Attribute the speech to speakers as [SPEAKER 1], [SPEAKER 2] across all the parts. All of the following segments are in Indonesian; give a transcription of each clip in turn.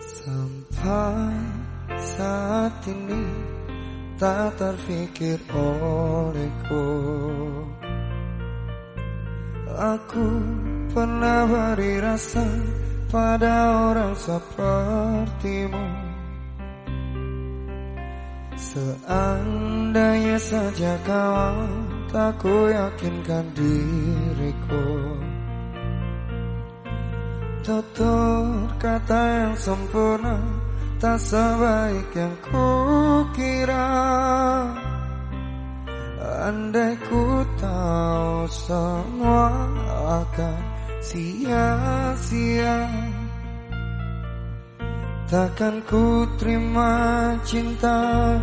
[SPEAKER 1] Sampai saat ini tak terfikir olehku. Aku pernah beri rasa pada orang sepertimu. Seandainya saja kau tak ku yakinkan diriku Tutur kata yang sempurna Tak sebaik yang ku kira Andai ku tahu semua akan sia-sia. Takkan ku terima cinta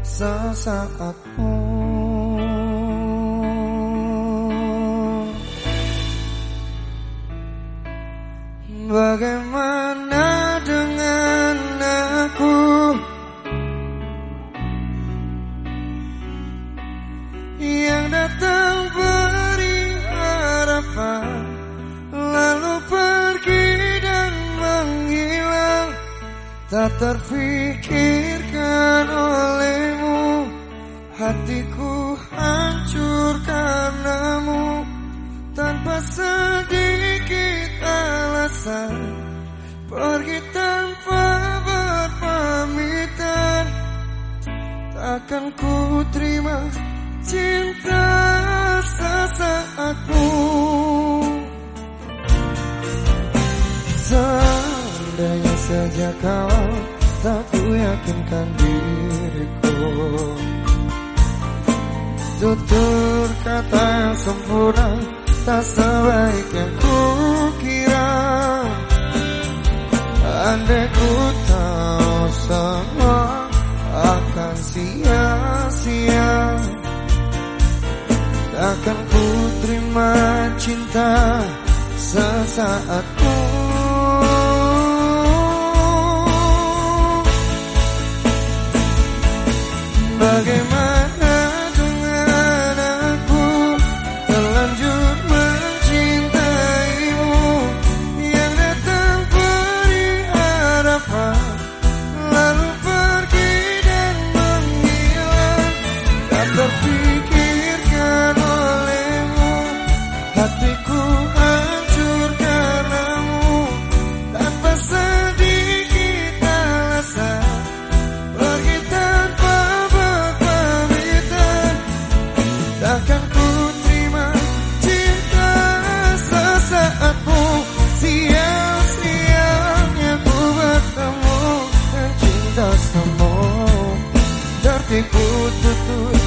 [SPEAKER 1] sesaatmu Bagaimana dengan aku? Yang datang beri harapan Lalu pergi dan menghilang. Tak terfikirkan olehmu Hatiku alasan Pergi tanpa berpamitan. Takkan ku terima cinta sesaatmu. Seandainya saja kau tak ku yakinkan diriku. Tutur kata yang sempurna tak sebaik yang ku kira Andai ku tahu semua akan sia-sia. Takkan ku terima cinta sesaat You.